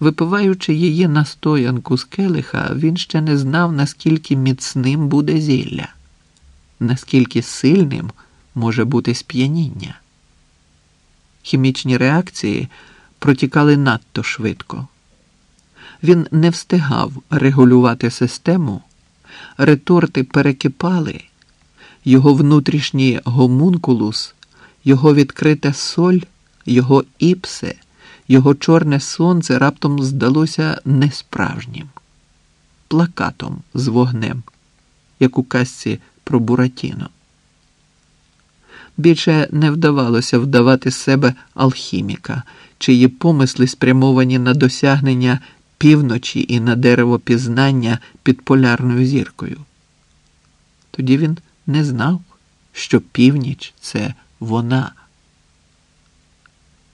Випиваючи її настоянку з келиха, він ще не знав, наскільки міцним буде зілля, наскільки сильним може бути сп'яніння. Хімічні реакції протікали надто швидко. Він не встигав регулювати систему, реторти перекипали, його внутрішній гомункулус, його відкрита соль, його іпсе, його чорне сонце раптом здалося несправжнім, плакатом з вогнем, як у казці про Буратіно. Більше не вдавалося вдавати з себе алхіміка, чиї помисли спрямовані на досягнення півночі і на дерево пізнання під полярною зіркою. Тоді він не знав, що північ це вона.